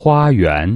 花园。